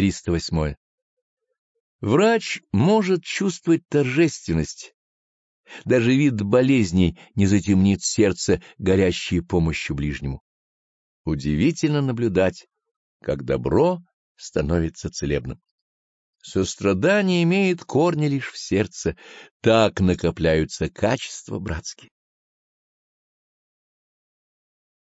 308. Врач может чувствовать торжественность. Даже вид болезней не затемнит сердце, горящее помощью ближнему. Удивительно наблюдать, как добро становится целебным. Сострадание имеет корни лишь в сердце, так накопляются качества братские.